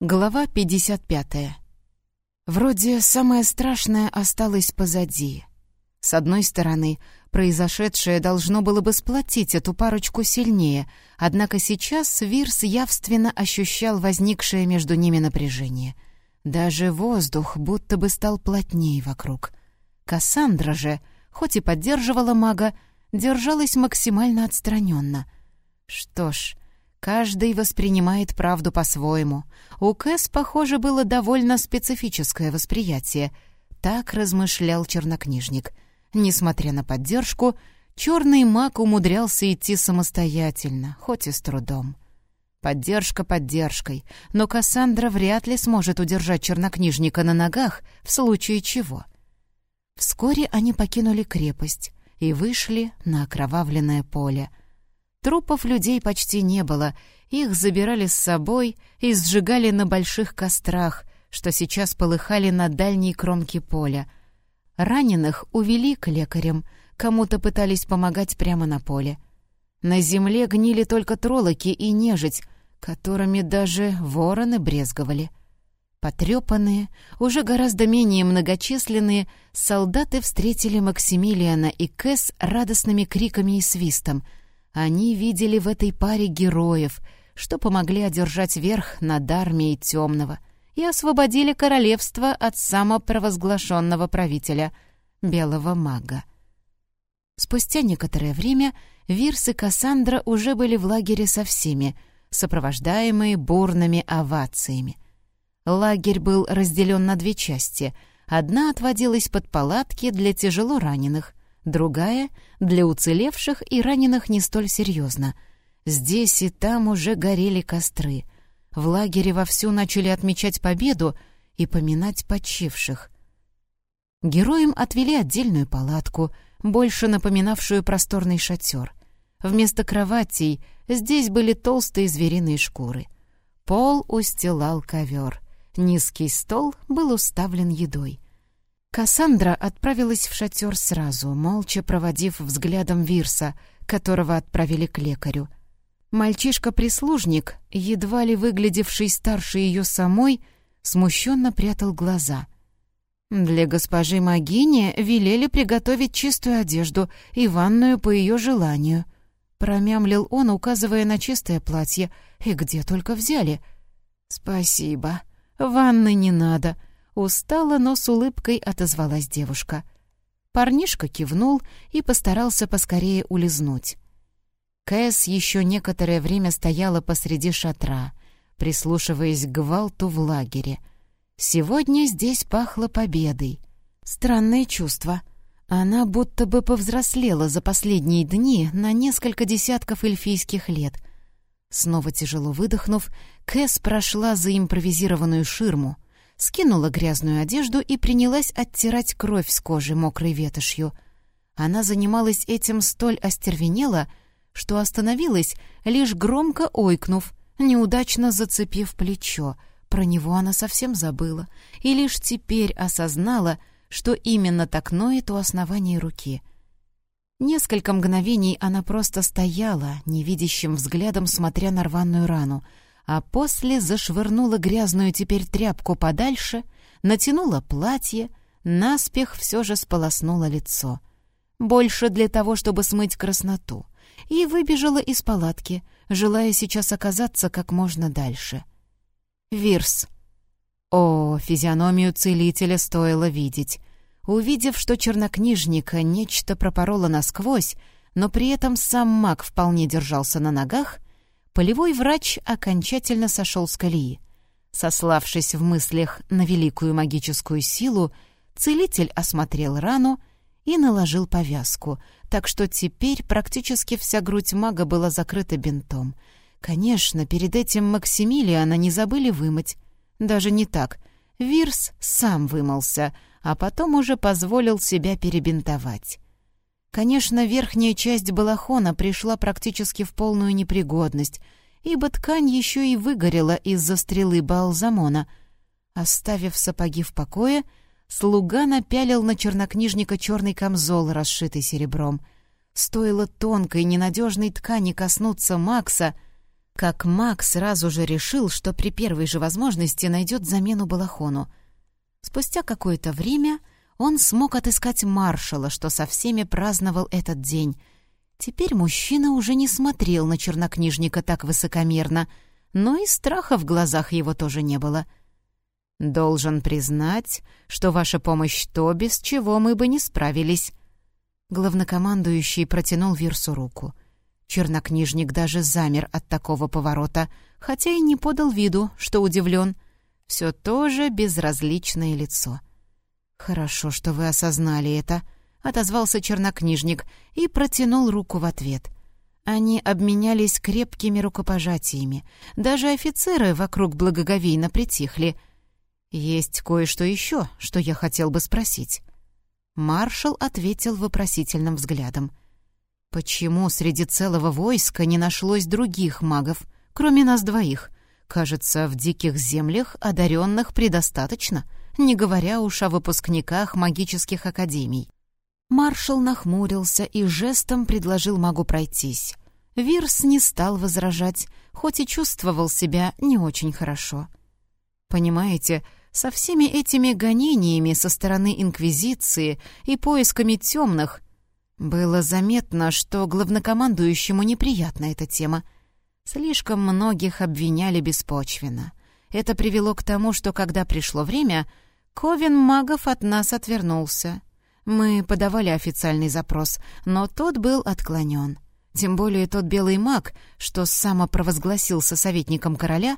Глава 55. Вроде самое страшное осталось позади. С одной стороны, произошедшее должно было бы сплотить эту парочку сильнее, однако сейчас Вирс явственно ощущал возникшее между ними напряжение. Даже воздух будто бы стал плотнее вокруг. Кассандра же, хоть и поддерживала мага, держалась максимально отстраненно. Что ж, Каждый воспринимает правду по-своему. У Кэс, похоже, было довольно специфическое восприятие. Так размышлял чернокнижник. Несмотря на поддержку, черный маг умудрялся идти самостоятельно, хоть и с трудом. Поддержка поддержкой, но Кассандра вряд ли сможет удержать чернокнижника на ногах в случае чего. Вскоре они покинули крепость и вышли на окровавленное поле — Трупов людей почти не было, их забирали с собой и сжигали на больших кострах, что сейчас полыхали на дальней кромке поля. Раненых увели к лекарям, кому-то пытались помогать прямо на поле. На земле гнили только троллоки и нежить, которыми даже вороны брезговали. Потрепанные, уже гораздо менее многочисленные, солдаты встретили Максимилиана и Кэс радостными криками и свистом — они видели в этой паре героев, что помогли одержать верх над армией темного и освободили королевство от самопровозглашенного правителя, белого мага. Спустя некоторое время Вирс и Кассандра уже были в лагере со всеми, сопровождаемые бурными овациями. Лагерь был разделен на две части. Одна отводилась под палатки для тяжело раненых, другая — для уцелевших и раненых не столь серьезно. Здесь и там уже горели костры. В лагере вовсю начали отмечать победу и поминать почивших. Героям отвели отдельную палатку, больше напоминавшую просторный шатер. Вместо кроватей здесь были толстые звериные шкуры. Пол устилал ковер. Низкий стол был уставлен едой — Кассандра отправилась в шатер сразу, молча проводив взглядом Вирса, которого отправили к лекарю. Мальчишка-прислужник, едва ли выглядевший старше ее самой, смущенно прятал глаза. Для госпожи Магини велели приготовить чистую одежду и ванную по ее желанию. Промямлил он, указывая на чистое платье. И где только взяли. «Спасибо. Ванны не надо», Устала, но с улыбкой отозвалась девушка. Парнишка кивнул и постарался поскорее улизнуть. Кэс еще некоторое время стояла посреди шатра, прислушиваясь к гвалту в лагере. Сегодня здесь пахло победой. Странное чувство. Она будто бы повзрослела за последние дни на несколько десятков эльфийских лет. Снова тяжело выдохнув, Кэс прошла за импровизированную ширму — скинула грязную одежду и принялась оттирать кровь с кожи мокрой ветошью. Она занималась этим столь остервенело, что остановилась, лишь громко ойкнув, неудачно зацепив плечо. Про него она совсем забыла и лишь теперь осознала, что именно так ноет у основания руки. Несколько мгновений она просто стояла, невидящим взглядом смотря на рваную рану — а после зашвырнула грязную теперь тряпку подальше, натянула платье, наспех все же сполоснула лицо. Больше для того, чтобы смыть красноту, и выбежала из палатки, желая сейчас оказаться как можно дальше. Вирс. О, физиономию целителя стоило видеть. Увидев, что чернокнижника нечто пропороло насквозь, но при этом сам маг вполне держался на ногах, полевой врач окончательно сошел с колеи. Сославшись в мыслях на великую магическую силу, целитель осмотрел рану и наложил повязку, так что теперь практически вся грудь мага была закрыта бинтом. Конечно, перед этим Максимилиана не забыли вымыть. Даже не так. Вирс сам вымылся, а потом уже позволил себя перебинтовать. Конечно, верхняя часть балахона пришла практически в полную непригодность, ибо ткань еще и выгорела из-за стрелы Балзамона. Оставив сапоги в покое, слуга напялил на чернокнижника черный камзол, расшитый серебром. Стоило тонкой, ненадежной ткани коснуться Макса, как маг сразу же решил, что при первой же возможности найдет замену Балахону. Спустя какое-то время он смог отыскать маршала, что со всеми праздновал этот день. Теперь мужчина уже не смотрел на чернокнижника так высокомерно, но и страха в глазах его тоже не было. «Должен признать, что ваша помощь то, без чего мы бы не справились». Главнокомандующий протянул Вирсу руку. Чернокнижник даже замер от такого поворота, хотя и не подал виду, что удивлен. Все то же безразличное лицо — «Хорошо, что вы осознали это», — отозвался чернокнижник и протянул руку в ответ. Они обменялись крепкими рукопожатиями. Даже офицеры вокруг благоговейно притихли. «Есть кое-что еще, что я хотел бы спросить». Маршал ответил вопросительным взглядом. «Почему среди целого войска не нашлось других магов, кроме нас двоих? Кажется, в диких землях одаренных предостаточно» не говоря уж о выпускниках магических академий. Маршал нахмурился и жестом предложил магу пройтись. Вирс не стал возражать, хоть и чувствовал себя не очень хорошо. «Понимаете, со всеми этими гонениями со стороны Инквизиции и поисками темных было заметно, что главнокомандующему неприятна эта тема. Слишком многих обвиняли беспочвенно. Это привело к тому, что когда пришло время, Ковен магов от нас отвернулся. Мы подавали официальный запрос, но тот был отклонен. Тем более тот белый маг, что самопровозгласился советником короля,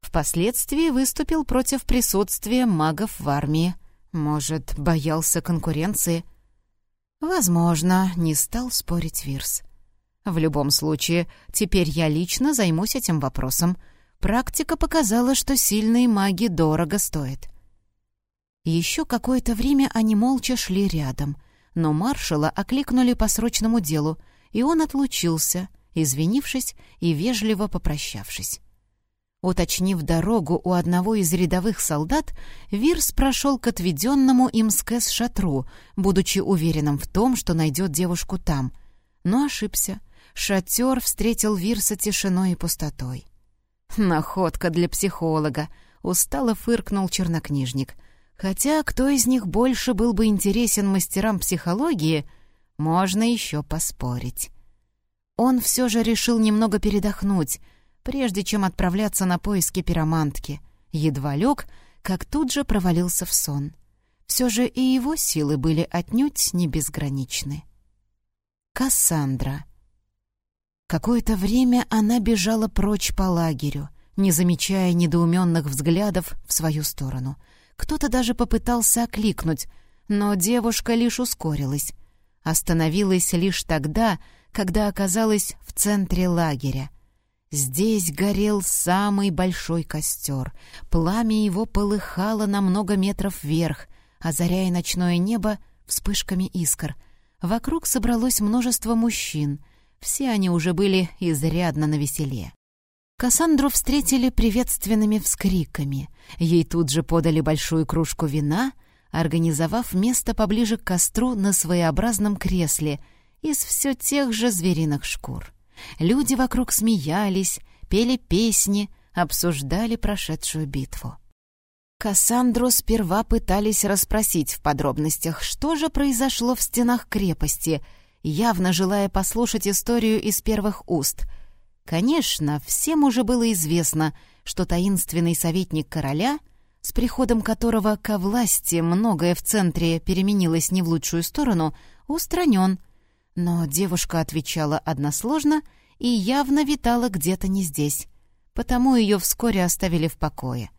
впоследствии выступил против присутствия магов в армии. Может, боялся конкуренции? Возможно, не стал спорить Вирс. В любом случае, теперь я лично займусь этим вопросом. Практика показала, что сильные маги дорого стоят. Еще какое-то время они молча шли рядом, но маршала окликнули по срочному делу, и он отлучился, извинившись и вежливо попрощавшись. Уточнив дорогу у одного из рядовых солдат, Вирс прошел к отведенному им скэс шатру, будучи уверенным в том, что найдет девушку там. Но ошибся. Шатер встретил Вирса тишиной и пустотой. «Находка для психолога!» — устало фыркнул чернокнижник — Хотя кто из них больше был бы интересен мастерам психологии, можно еще поспорить. Он все же решил немного передохнуть, прежде чем отправляться на поиски пиромантки. Едва лег, как тут же провалился в сон. Все же и его силы были отнюдь не безграничны. Кассандра. Какое-то время она бежала прочь по лагерю, не замечая недоуменных взглядов в свою сторону — кто-то даже попытался окликнуть, но девушка лишь ускорилась. Остановилась лишь тогда, когда оказалась в центре лагеря. Здесь горел самый большой костер. Пламя его полыхало на много метров вверх, озаряя ночное небо вспышками искр. Вокруг собралось множество мужчин. Все они уже были изрядно навеселе. Кассандру встретили приветственными вскриками. Ей тут же подали большую кружку вина, организовав место поближе к костру на своеобразном кресле из все тех же звериных шкур. Люди вокруг смеялись, пели песни, обсуждали прошедшую битву. Кассандру сперва пытались расспросить в подробностях, что же произошло в стенах крепости, явно желая послушать историю из первых уст — Конечно, всем уже было известно, что таинственный советник короля, с приходом которого ко власти многое в центре переменилось не в лучшую сторону, устранен. Но девушка отвечала односложно и явно витала где-то не здесь, потому ее вскоре оставили в покое.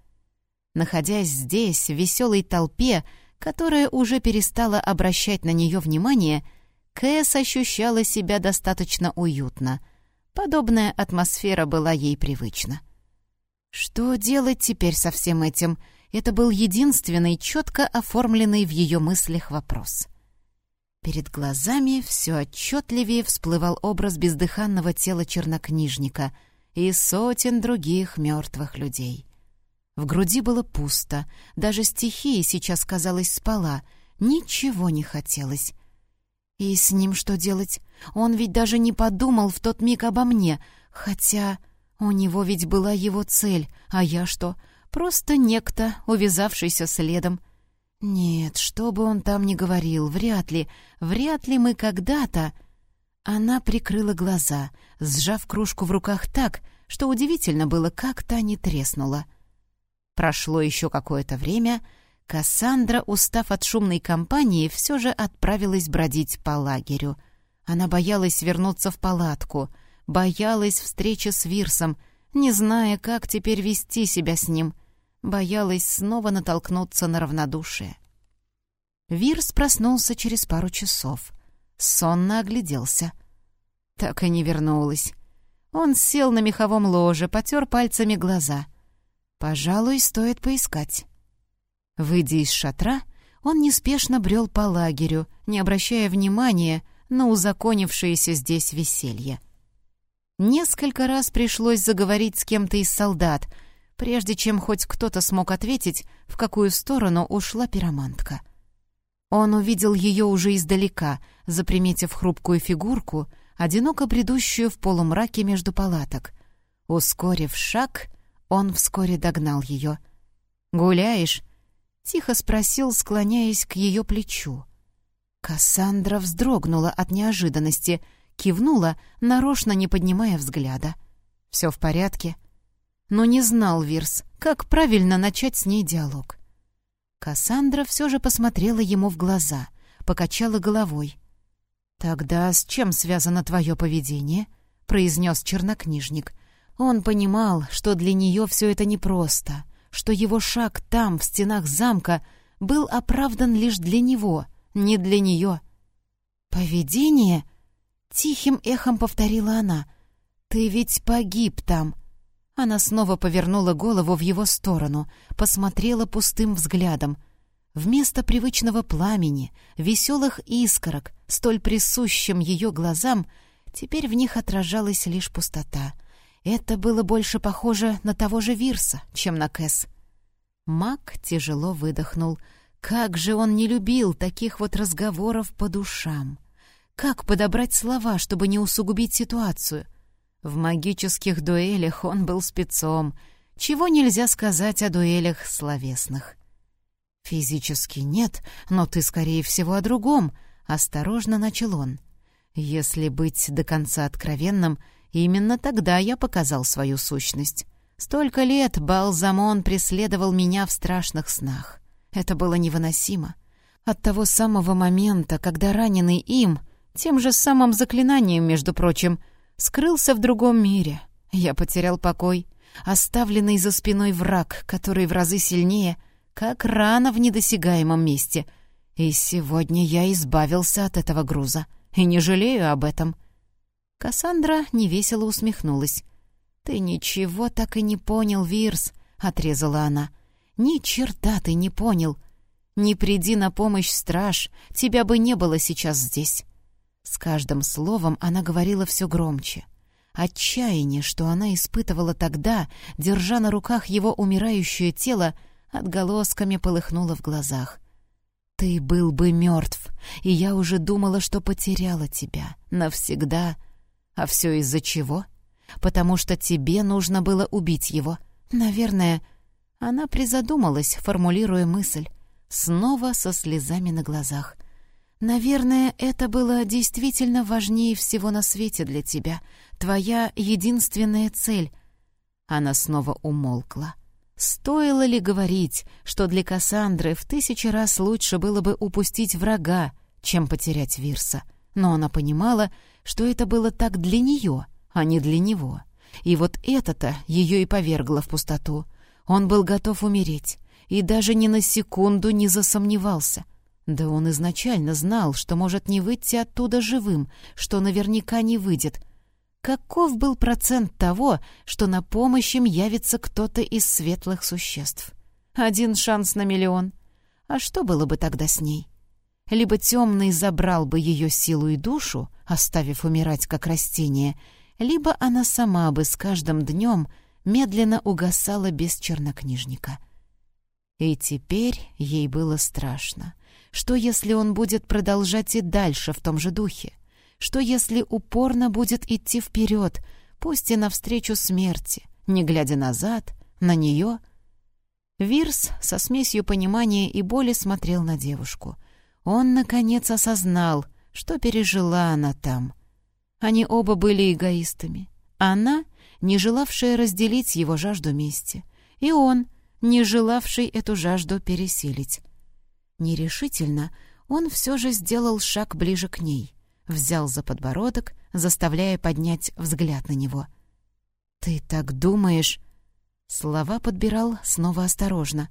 Находясь здесь, в веселой толпе, которая уже перестала обращать на нее внимание, Кэс ощущала себя достаточно уютно — Подобная атмосфера была ей привычна. Что делать теперь со всем этим? Это был единственный четко оформленный в ее мыслях вопрос. Перед глазами все отчетливее всплывал образ бездыханного тела чернокнижника и сотен других мертвых людей. В груди было пусто, даже стихия сейчас, казалось, спала, ничего не хотелось. И с ним что делать? Он ведь даже не подумал в тот миг обо мне, хотя У него ведь была его цель, а я что? Просто некто, увязавшийся следом. Нет, что бы он там ни говорил, вряд ли, вряд ли мы когда-то... Она прикрыла глаза, сжав кружку в руках так, что удивительно было, как та не треснула. Прошло еще какое-то время, Кассандра, устав от шумной компании, все же отправилась бродить по лагерю. Она боялась вернуться в палатку, боялась встречи с Вирсом, не зная, как теперь вести себя с ним, боялась снова натолкнуться на равнодушие. Вирс проснулся через пару часов. Сонно огляделся. Так и не вернулась. Он сел на меховом ложе, потер пальцами глаза. «Пожалуй, стоит поискать». Выйдя из шатра, он неспешно брел по лагерю, не обращая внимания на узаконившееся здесь веселье. Несколько раз пришлось заговорить с кем-то из солдат, прежде чем хоть кто-то смог ответить, в какую сторону ушла пиромантка. Он увидел ее уже издалека, заприметив хрупкую фигурку, одиноко бредущую в полумраке между палаток. Ускорив шаг, он вскоре догнал ее. «Гуляешь?» — тихо спросил, склоняясь к ее плечу. Кассандра вздрогнула от неожиданности, кивнула, нарочно не поднимая взгляда. «Все в порядке?» Но не знал Вирс, как правильно начать с ней диалог. Кассандра все же посмотрела ему в глаза, покачала головой. «Тогда с чем связано твое поведение?» — произнес чернокнижник. Он понимал, что для нее все это непросто, что его шаг там, в стенах замка, был оправдан лишь для него, не для нее. «Поведение?» — тихим эхом повторила она. «Ты ведь погиб там». Она снова повернула голову в его сторону, посмотрела пустым взглядом. Вместо привычного пламени, веселых искорок, столь присущим ее глазам, теперь в них отражалась лишь пустота — это было больше похоже на того же Вирса, чем на Кэс. Мак тяжело выдохнул. Как же он не любил таких вот разговоров по душам! Как подобрать слова, чтобы не усугубить ситуацию? В магических дуэлях он был спецом, чего нельзя сказать о дуэлях словесных. «Физически нет, но ты, скорее всего, о другом», — осторожно начал он. «Если быть до конца откровенным, — Именно тогда я показал свою сущность. Столько лет Балзамон преследовал меня в страшных снах. Это было невыносимо. От того самого момента, когда раненый им, тем же самым заклинанием, между прочим, скрылся в другом мире, я потерял покой, оставленный за спиной враг, который в разы сильнее, как рана в недосягаемом месте. И сегодня я избавился от этого груза, и не жалею об этом. Кассандра невесело усмехнулась. «Ты ничего так и не понял, Вирс», — отрезала она. «Ни черта ты не понял. Не приди на помощь, страж, тебя бы не было сейчас здесь». С каждым словом она говорила все громче. Отчаяние, что она испытывала тогда, держа на руках его умирающее тело, отголосками полыхнуло в глазах. «Ты был бы мертв, и я уже думала, что потеряла тебя. Навсегда...» А все из-за чего? Потому что тебе нужно было убить его. Наверное, она призадумалась, формулируя мысль, снова со слезами на глазах. Наверное, это было действительно важнее всего на свете для тебя, твоя единственная цель. Она снова умолкла. Стоило ли говорить, что для Кассандры в тысячи раз лучше было бы упустить врага, чем потерять Вирса? Но она понимала, что это было так для нее, а не для него. И вот это-то ее и повергло в пустоту. Он был готов умереть, и даже ни на секунду не засомневался. Да он изначально знал, что может не выйти оттуда живым, что наверняка не выйдет. Каков был процент того, что на помощь им явится кто-то из светлых существ? Один шанс на миллион. А что было бы тогда с ней? Либо темный забрал бы ее силу и душу, оставив умирать как растение, либо она сама бы с каждым днем медленно угасала без чернокнижника. И теперь ей было страшно. Что, если он будет продолжать и дальше в том же духе? Что, если упорно будет идти вперед, пусть и навстречу смерти, не глядя назад, на нее. Вирс со смесью понимания и боли смотрел на девушку. Он, наконец, осознал, что пережила она там. Они оба были эгоистами. Она, не желавшая разделить его жажду мести, и он, не желавший эту жажду пересилить. Нерешительно он все же сделал шаг ближе к ней, взял за подбородок, заставляя поднять взгляд на него. «Ты так думаешь?» Слова подбирал снова осторожно.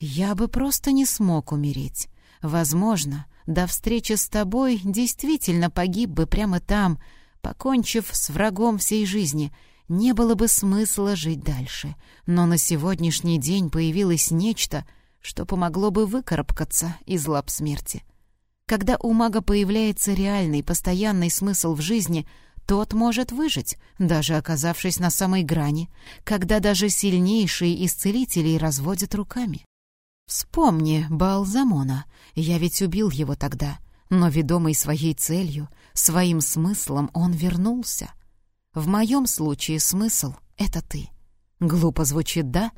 «Я бы просто не смог умереть. Возможно, до встречи с тобой действительно погиб бы прямо там, покончив с врагом всей жизни. Не было бы смысла жить дальше. Но на сегодняшний день появилось нечто, что помогло бы выкарабкаться из лап смерти. Когда у мага появляется реальный, постоянный смысл в жизни, тот может выжить, даже оказавшись на самой грани, когда даже сильнейшие из целителей разводят руками. Вспомни Балзамона, я ведь убил его тогда, но, ведомый своей целью, своим смыслом, он вернулся. В моем случае смысл — это ты. Глупо звучит, да?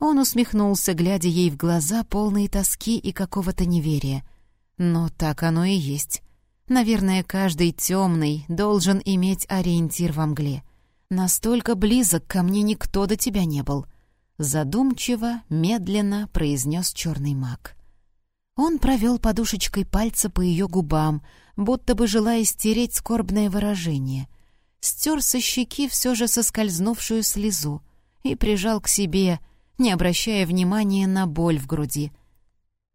Он усмехнулся, глядя ей в глаза, полные тоски и какого-то неверия. Но так оно и есть. Наверное, каждый темный должен иметь ориентир во мгле. Настолько близок ко мне никто до тебя не был. Задумчиво, медленно произнес черный маг. Он провел подушечкой пальца по ее губам, будто бы желая стереть скорбное выражение. Стер со щеки все же соскользнувшую слезу и прижал к себе, не обращая внимания на боль в груди.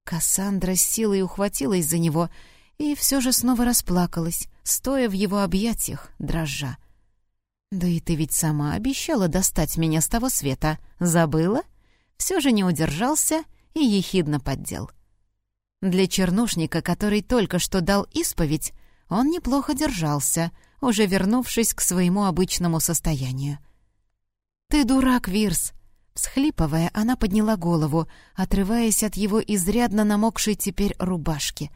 Кассандра с силой ухватилась за него и все же снова расплакалась, стоя в его объятиях, дрожа. «Да и ты ведь сама обещала достать меня с того света. Забыла?» Все же не удержался и ехидно поддел. Для чернушника, который только что дал исповедь, он неплохо держался, уже вернувшись к своему обычному состоянию. «Ты дурак, Вирс!» Всхлипывая, она подняла голову, отрываясь от его изрядно намокшей теперь рубашки.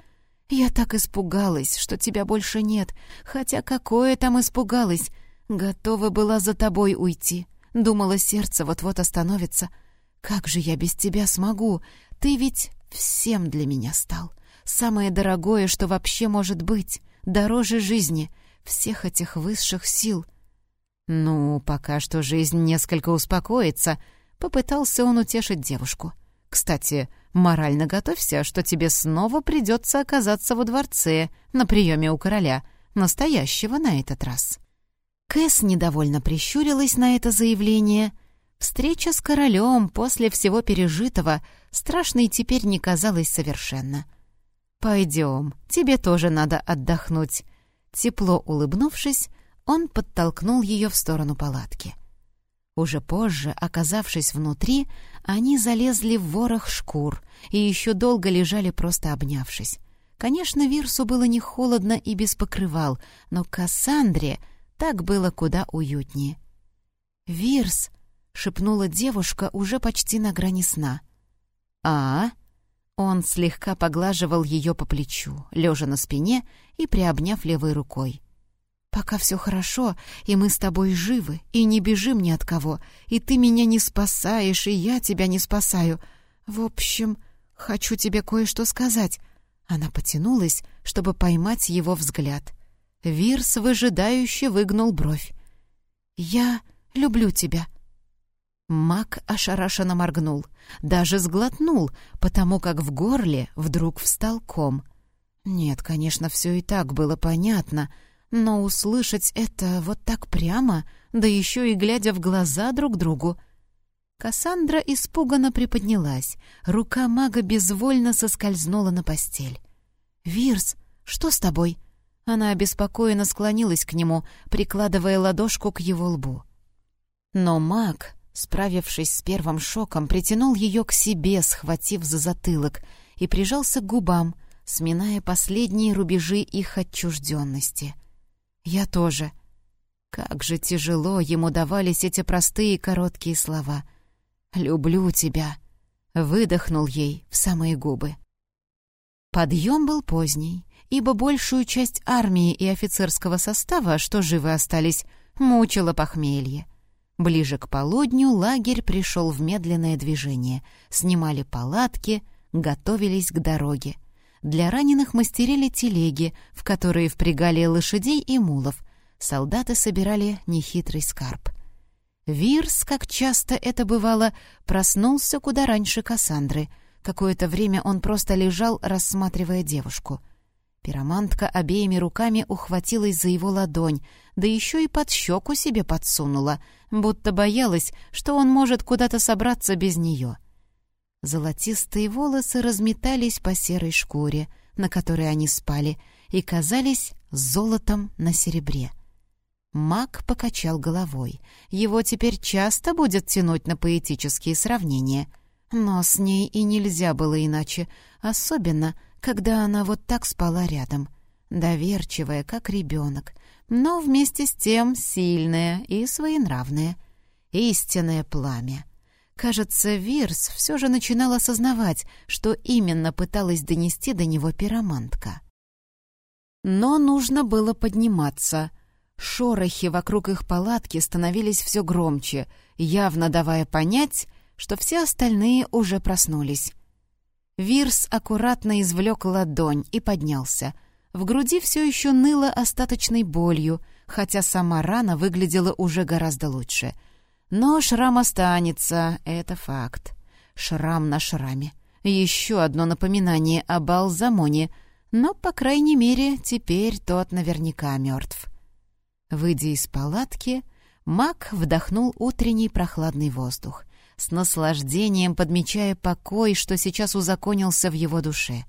«Я так испугалась, что тебя больше нет, хотя какое там испугалась! Готова была за тобой уйти. Думала, сердце вот-вот остановится. Как же я без тебя смогу? Ты ведь всем для меня стал. Самое дорогое, что вообще может быть, дороже жизни, всех этих высших сил». «Ну, пока что жизнь несколько успокоится», Попытался он утешить девушку. «Кстати, морально готовься, что тебе снова придется оказаться во дворце, на приеме у короля, настоящего на этот раз». Кэс недовольно прищурилась на это заявление. Встреча с королем после всего пережитого страшной теперь не казалась совершенно. «Пойдем, тебе тоже надо отдохнуть». Тепло улыбнувшись, он подтолкнул ее в сторону палатки. Уже позже, оказавшись внутри, они залезли в ворох шкур и еще долго лежали просто обнявшись. Конечно, Вирсу было не холодно и без покрывал, но Кассандре так было куда уютнее. «Вирс!» — шепнула девушка уже почти на грани сна. «А?» Он слегка поглаживал ее по плечу, лежа на спине и приобняв левой рукой. Пока все хорошо, и мы с тобой живы, и не бежим ни от кого, и ты меня не спасаешь, и я тебя не спасаю. В общем, хочу тебе кое-что сказать». Она потянулась, чтобы поймать его взгляд. Вирс выжидающе выгнул бровь. «Я люблю тебя». Мак ошарашенно моргнул, даже сглотнул, потому как в горле вдруг встал ком. Нет, конечно, все и так было понятно — но услышать это вот так прямо, да еще и глядя в глаза друг другу... Кассандра испуганно приподнялась. Рука мага безвольно соскользнула на постель. «Вирс, что с тобой?» Она обеспокоенно склонилась к нему, прикладывая ладошку к его лбу. Но маг, справившись с первым шоком, притянул ее к себе, схватив за затылок, и прижался к губам, сминая последние рубежи их отчужденности — «Я тоже». Как же тяжело ему давались эти простые короткие слова. «Люблю тебя», — выдохнул ей в самые губы. Подъем был поздний, ибо большую часть армии и офицерского состава, что живы остались, мучило похмелье. Ближе к полудню лагерь пришел в медленное движение. Снимали палатки, готовились к дороге. Для раненых мастерили телеги, в которые впрягали лошадей и мулов. Солдаты собирали нехитрый скарб. Вирс, как часто это бывало, проснулся куда раньше Кассандры. Какое-то время он просто лежал, рассматривая девушку. Пиромантка обеими руками ухватилась за его ладонь, да еще и под щеку себе подсунула, будто боялась, что он может куда-то собраться без нее. Золотистые волосы разметались по серой шкуре, на которой они спали, и казались золотом на серебре. Маг покачал головой. Его теперь часто будет тянуть на поэтические сравнения. Но с ней и нельзя было иначе, особенно — когда она вот так спала рядом, доверчивая, как ребенок, но вместе с тем сильная и своенравная. Истинное пламя. Кажется, Вирс все же начинал осознавать, что именно пыталась донести до него пиромантка. Но нужно было подниматься. Шорохи вокруг их палатки становились все громче, явно давая понять, что все остальные уже проснулись. Вирс аккуратно извлек ладонь и поднялся. В груди все еще ныло остаточной болью, хотя сама рана выглядела уже гораздо лучше. Но шрам останется, это факт. Шрам на шраме. Еще одно напоминание о Балзамоне, но, по крайней мере, теперь тот наверняка мертв. Выйдя из палатки, маг вдохнул утренний прохладный воздух с наслаждением подмечая покой, что сейчас узаконился в его душе.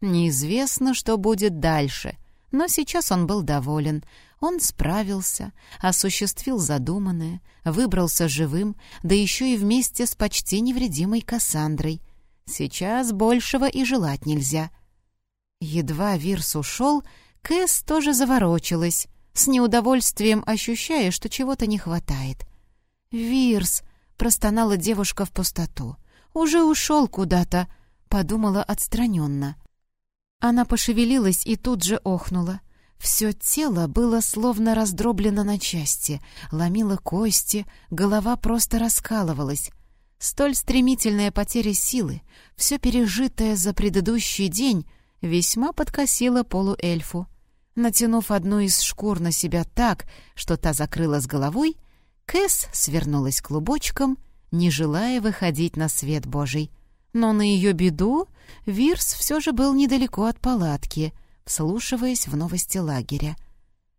Неизвестно, что будет дальше, но сейчас он был доволен. Он справился, осуществил задуманное, выбрался живым, да еще и вместе с почти невредимой Кассандрой. Сейчас большего и желать нельзя. Едва Вирс ушел, Кэс тоже заворочилась, с неудовольствием ощущая, что чего-то не хватает. «Вирс!» Простонала девушка в пустоту. «Уже ушел куда-то», — подумала отстраненно. Она пошевелилась и тут же охнула. Все тело было словно раздроблено на части, ломило кости, голова просто раскалывалась. Столь стремительная потеря силы, все пережитое за предыдущий день, весьма подкосило полуэльфу. Натянув одну из шкур на себя так, что та закрыла с головой, — Кэс свернулась клубочком, не желая выходить на свет Божий. Но на ее беду Вирс все же был недалеко от палатки, вслушиваясь в новости лагеря.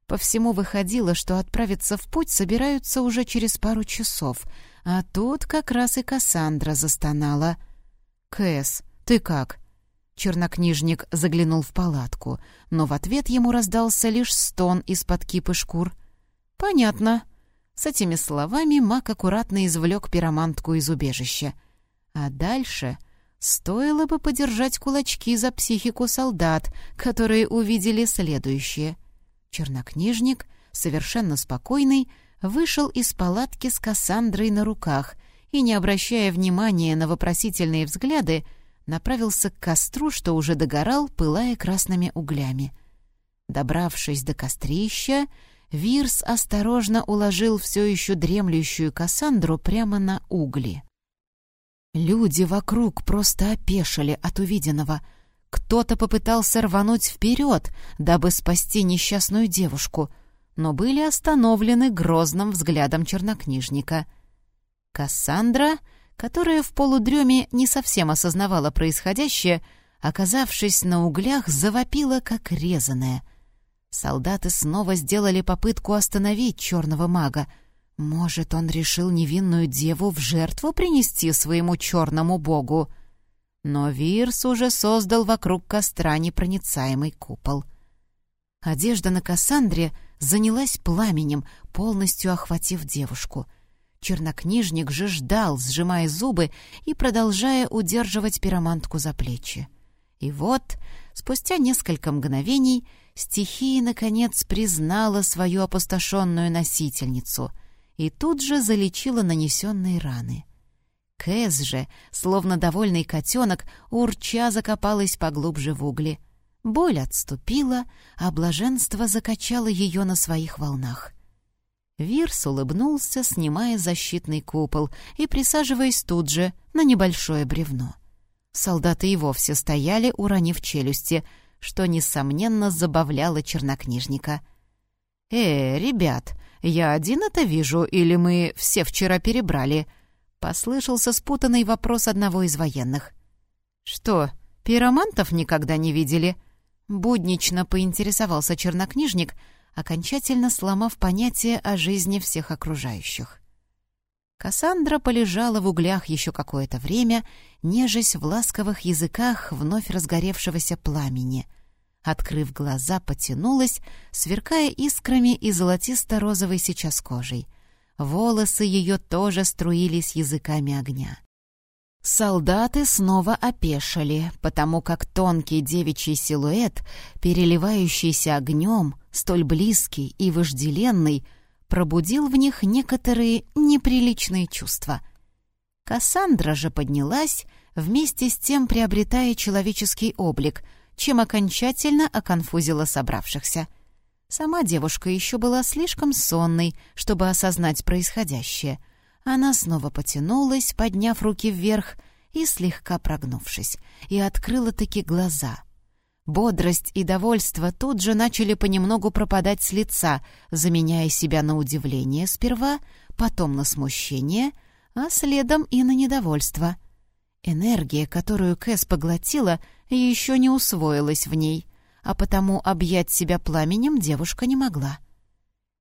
По всему выходило, что отправиться в путь собираются уже через пару часов, а тут как раз и Кассандра застонала. «Кэс, ты как?» Чернокнижник заглянул в палатку, но в ответ ему раздался лишь стон из-под кипы шкур. «Понятно», с этими словами маг аккуратно извлек пиромантку из убежища. А дальше стоило бы подержать кулачки за психику солдат, которые увидели следующее. Чернокнижник, совершенно спокойный, вышел из палатки с Кассандрой на руках и, не обращая внимания на вопросительные взгляды, направился к костру, что уже догорал, пылая красными углями. Добравшись до кострища, Вирс осторожно уложил все еще дремлющую Кассандру прямо на угли. Люди вокруг просто опешили от увиденного. Кто-то попытался рвануть вперед, дабы спасти несчастную девушку, но были остановлены грозным взглядом чернокнижника. Кассандра, которая в полудреме не совсем осознавала происходящее, оказавшись на углях, завопила, как резаная — Солдаты снова сделали попытку остановить черного мага. Может, он решил невинную деву в жертву принести своему черному богу? Но Вирс уже создал вокруг костра непроницаемый купол. Одежда на Кассандре занялась пламенем, полностью охватив девушку. Чернокнижник же ждал, сжимая зубы и продолжая удерживать пиромантку за плечи. И вот, спустя несколько мгновений, стихия, наконец, признала свою опустошенную носительницу и тут же залечила нанесенные раны. Кэс же, словно довольный котенок, урча закопалась поглубже в угли. Боль отступила, а блаженство закачало ее на своих волнах. Вирс улыбнулся, снимая защитный купол и присаживаясь тут же на небольшое бревно. Солдаты и вовсе стояли, уронив челюсти, что, несомненно, забавляло чернокнижника. «Э, ребят, я один это вижу, или мы все вчера перебрали?» — послышался спутанный вопрос одного из военных. «Что, пиромантов никогда не видели?» Буднично поинтересовался чернокнижник, окончательно сломав понятие о жизни всех окружающих. Кассандра полежала в углях еще какое-то время, нежась в ласковых языках вновь разгоревшегося пламени. Открыв глаза, потянулась, сверкая искрами и золотисто-розовой сейчас кожей. Волосы ее тоже струились языками огня. Солдаты снова опешили, потому как тонкий девичий силуэт, переливающийся огнем, столь близкий и вожделенный, пробудил в них некоторые неприличные чувства. Кассандра же поднялась, вместе с тем приобретая человеческий облик, чем окончательно оконфузила собравшихся. Сама девушка еще была слишком сонной, чтобы осознать происходящее — она снова потянулась, подняв руки вверх и слегка прогнувшись, и открыла-таки глаза. Бодрость и довольство тут же начали понемногу пропадать с лица, заменяя себя на удивление сперва, потом на смущение, а следом и на недовольство. Энергия, которую Кэс поглотила, еще не усвоилась в ней, а потому объять себя пламенем девушка не могла.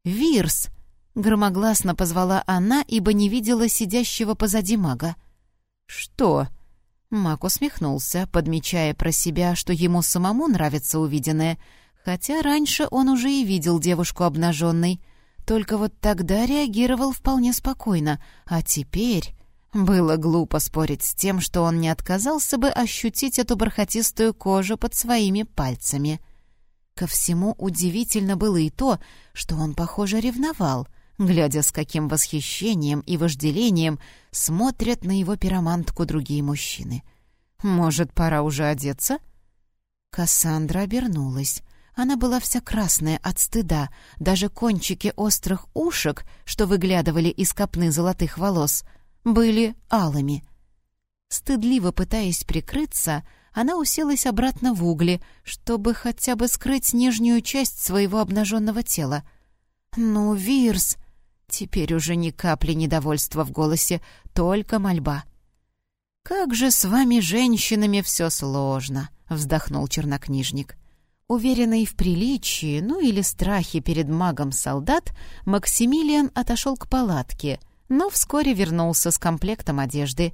«Вирс!» Громогласно позвала она, ибо не видела сидящего позади мага. «Что?» Маг усмехнулся, подмечая про себя, что ему самому нравится увиденное, хотя раньше он уже и видел девушку обнаженной. Только вот тогда реагировал вполне спокойно, а теперь... Было глупо спорить с тем, что он не отказался бы ощутить эту бархатистую кожу под своими пальцами. Ко всему удивительно было и то, что он, похоже, ревновал — глядя с каким восхищением и вожделением смотрят на его пиромантку другие мужчины. «Может, пора уже одеться?» Кассандра обернулась. Она была вся красная от стыда, даже кончики острых ушек, что выглядывали из копны золотых волос, были алыми. Стыдливо пытаясь прикрыться, она уселась обратно в угли, чтобы хотя бы скрыть нижнюю часть своего обнаженного тела. «Ну, Вирс!» Теперь уже ни капли недовольства в голосе, только мольба. «Как же с вами, женщинами, все сложно!» — вздохнул чернокнижник. Уверенный в приличии, ну или страхе перед магом солдат, Максимилиан отошел к палатке, но вскоре вернулся с комплектом одежды.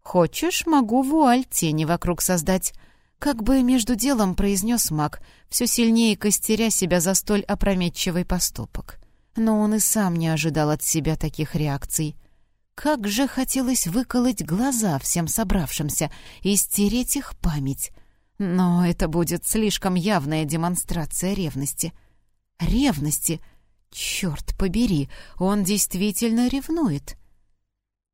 «Хочешь, могу вуаль тени вокруг создать», — как бы между делом произнес маг, все сильнее костеря себя за столь опрометчивый поступок но он и сам не ожидал от себя таких реакций. Как же хотелось выколоть глаза всем собравшимся и стереть их память. Но это будет слишком явная демонстрация ревности. Ревности? Черт побери, он действительно ревнует.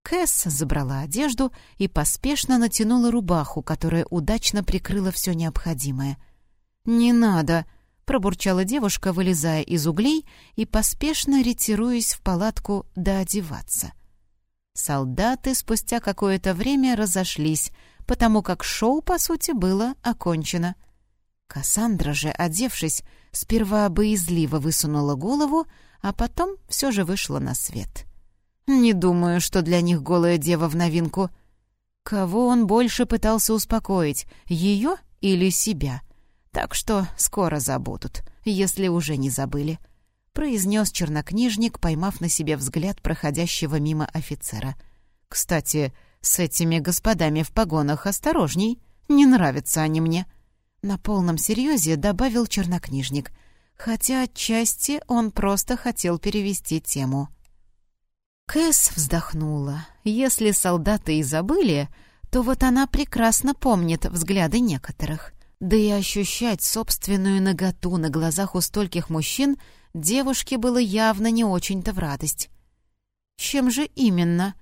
Кэс забрала одежду и поспешно натянула рубаху, которая удачно прикрыла все необходимое. «Не надо!» — пробурчала девушка, вылезая из углей и поспешно ретируясь в палатку доодеваться. Солдаты спустя какое-то время разошлись, потому как шоу, по сути, было окончено. Кассандра же, одевшись, сперва боязливо высунула голову, а потом все же вышла на свет. Не думаю, что для них голая дева в новинку. Кого он больше пытался успокоить, ее или себя — так что скоро забудут, если уже не забыли», — произнес чернокнижник, поймав на себе взгляд проходящего мимо офицера. «Кстати, с этими господами в погонах осторожней, не нравятся они мне». На полном серьезе добавил чернокнижник, хотя отчасти он просто хотел перевести тему. Кэс вздохнула. Если солдаты и забыли, то вот она прекрасно помнит взгляды некоторых. Да и ощущать собственную наготу на глазах у стольких мужчин девушке было явно не очень-то в радость. Чем же именно?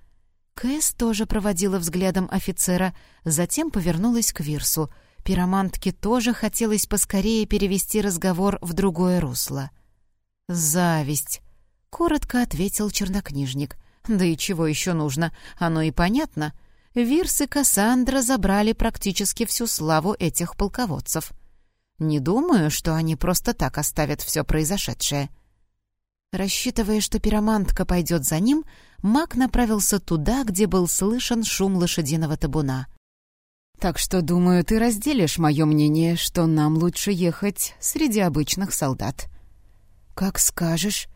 Кэс тоже проводила взглядом офицера, затем повернулась к Вирсу. Пиромантке тоже хотелось поскорее перевести разговор в другое русло. «Зависть», Коротко ответил чернокнижник. «Да и чего еще нужно? Оно и понятно. Вирс и Кассандра забрали практически всю славу этих полководцев. Не думаю, что они просто так оставят все произошедшее». Рассчитывая, что пиромантка пойдет за ним, маг направился туда, где был слышен шум лошадиного табуна. «Так что, думаю, ты разделишь мое мнение, что нам лучше ехать среди обычных солдат». «Как скажешь».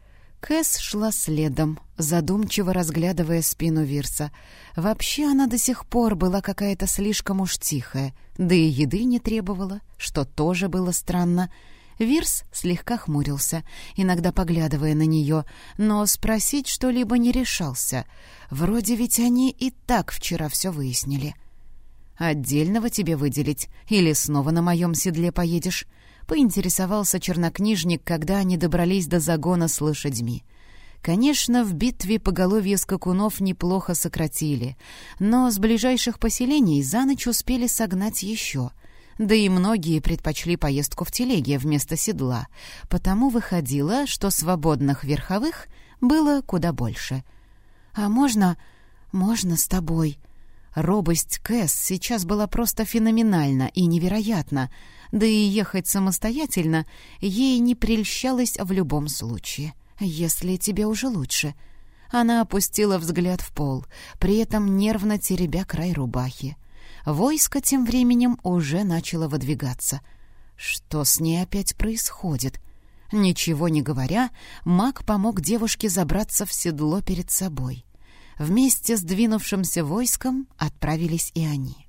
Кэс шла следом, задумчиво разглядывая спину Вирса. Вообще она до сих пор была какая-то слишком уж тихая, да и еды не требовала, что тоже было странно. Вирс слегка хмурился, иногда поглядывая на нее, но спросить что-либо не решался. Вроде ведь они и так вчера все выяснили. «Отдельного тебе выделить? Или снова на моем седле поедешь?» — поинтересовался чернокнижник, когда они добрались до загона с лошадьми. Конечно, в битве поголовье скакунов неплохо сократили, но с ближайших поселений за ночь успели согнать еще — да и многие предпочли поездку в телеге вместо седла, потому выходило, что свободных верховых было куда больше. «А можно... можно с тобой?» Робость Кэс сейчас была просто феноменальна и невероятна, да и ехать самостоятельно ей не прельщалось в любом случае, если тебе уже лучше. Она опустила взгляд в пол, при этом нервно теребя край рубахи. Войско тем временем уже начало выдвигаться. Что с ней опять происходит? Ничего не говоря, маг помог девушке забраться в седло перед собой. Вместе с двинувшимся войском отправились и они.